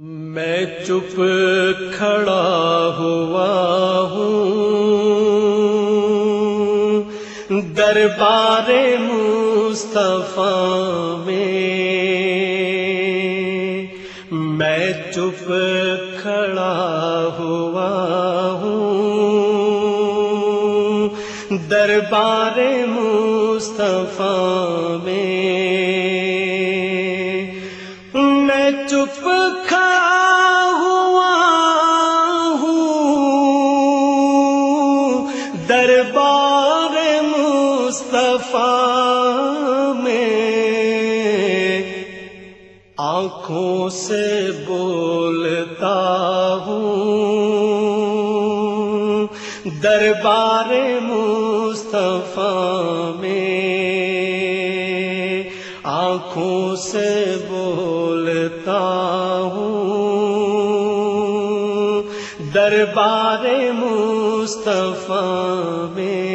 میں چپ کھڑا ہوا ہوں دربار مصطفیٰ میں میں چپ کھڑا ہوا ہوں دربار مصطفیٰ میں دربار مصطفیٰ میں آنکھوں سے بولتا ہوں۔ دربار مصطفیٰ میں آنکھوں سے بولتا ہوں۔ دربار مصطفیٰ مصطفیٰ میں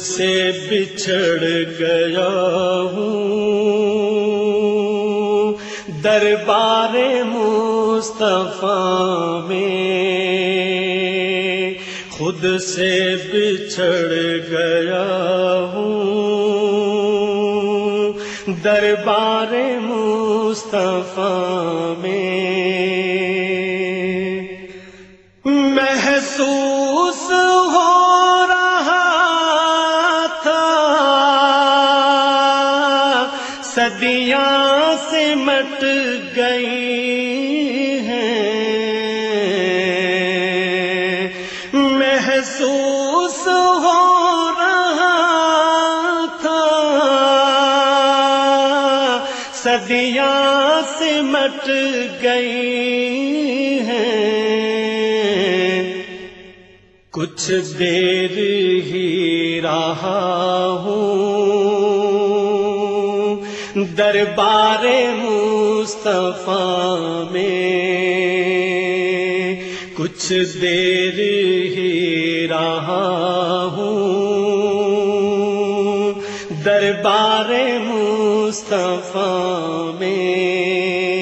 سے بچھڑ گیا ہوں۔ دربار مصطفیٰ میں خود سے بچھڑ گیا ہوں۔ دربار مصطفیٰ میں سے گئی ہیں۔ محسوس ہو رہا تھا۔ صدیاں سے مٹ گئی ہیں۔ کچھ دیر ہی رہا ہوں۔ دربار مصطفیٰ میں کچھ دیر ہی رہا ہوں۔ دربار مصطفیٰ میں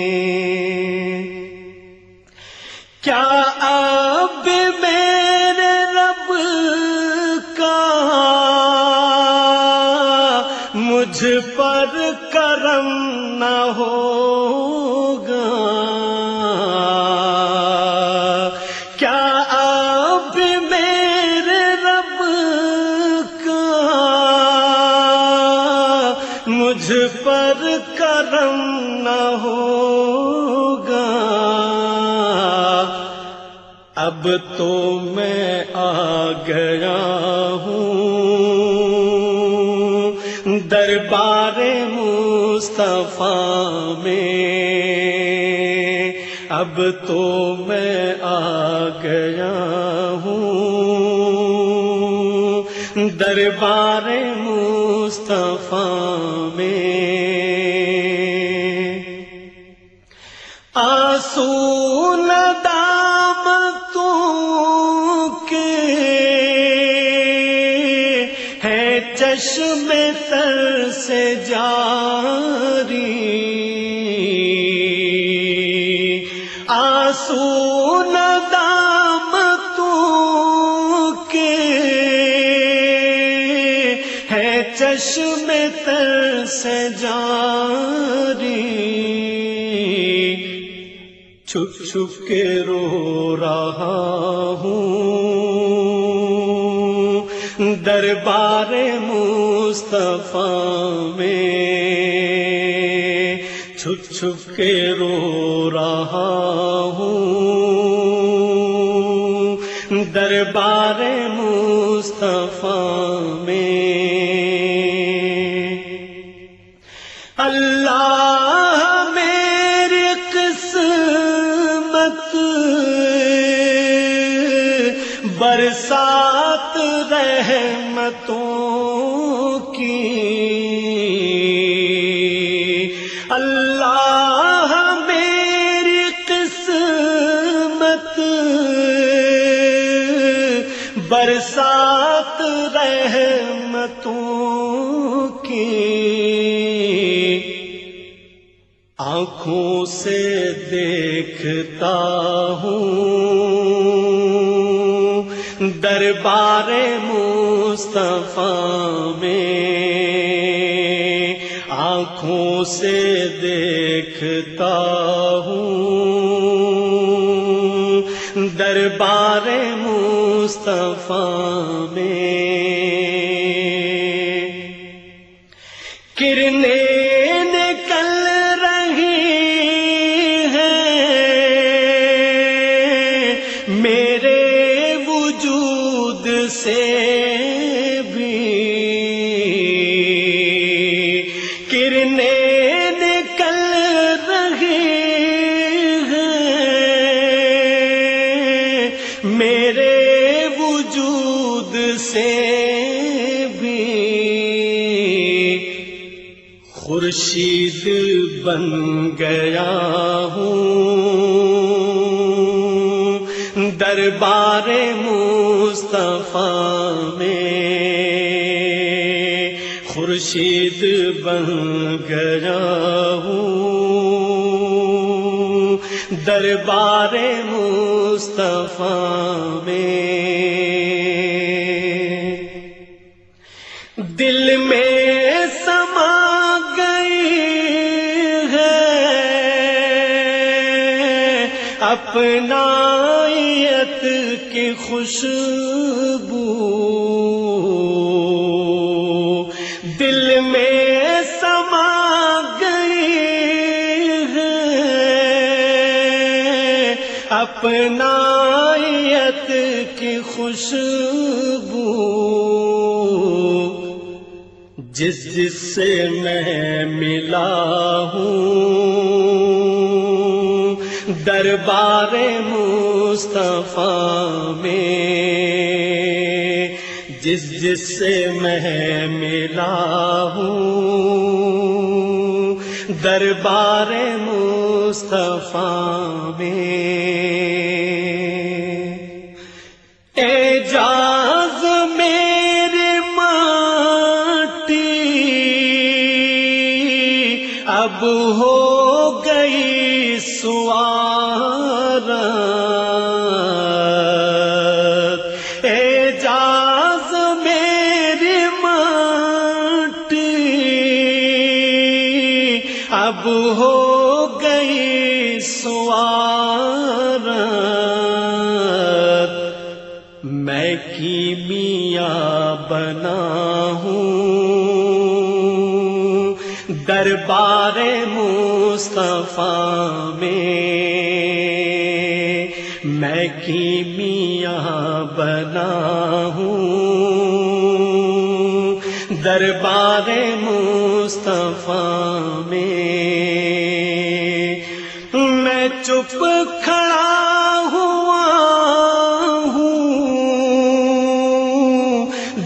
ہوگا۔ کیا اب میرے رب کا مجھ پر کرم نہ ہوگا؟ اب تو میں آ گیا ہوں۔ دربار مصطفیٰ میں۔ اب تو میں آ گیا ہوں۔ دربار مصطفیٰ چشم تر سے جاری آسو ندام تو کے ہے چشم تر سے جاری چھپ چھپ کے رو رہا ہوں دربار مصطفیٰ میں چھپ چھپ کے رو رہا ہوں۔ دربار مصطفیٰ میں اللہ میری قسمت رحمتوں کی۔ اللہ میری قسمت برسات رحمتوں کی۔ آنکھوں سے دیکھتا ہوں دربار مصطفیٰ میں آنکھوں سے دیکھتا ہوں۔ دربار مصطفیٰ میں کرنے خورشید بن گیا ہوں۔ دربار مصطفیٰ میں خورشید بن گیا ہوں۔ دربار مصطفیٰ میں دل میں اپنائیت کی خوشبو دل میں سما گئی ہے۔ اپنائیت کی خوشبو جس جس سے میں ملا ہوں۔ دربار مصطفیٰ میں جس جس سے میں ملا ہوں دربار مصطفیٰ میں۔ گئی سوار اب ہو گئی سوار میں کی میاں بنا ہوں۔ دربار مصطفیٰ میں میں کی میاں بنا ہوں؟ دربار مصطفیٰ میں میں چپ کھڑا ہوا ہوں؟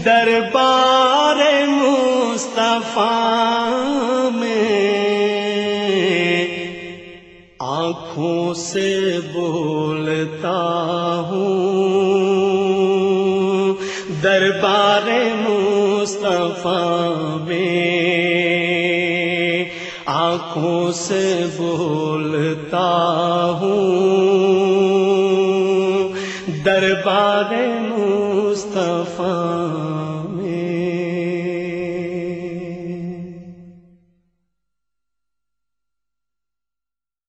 دربار مصطفیٰ سے بولتا ہوں۔ دربار مصطفیٰ میں آنکھوں سے بولتا ہوں۔ دربار مصطفیٰ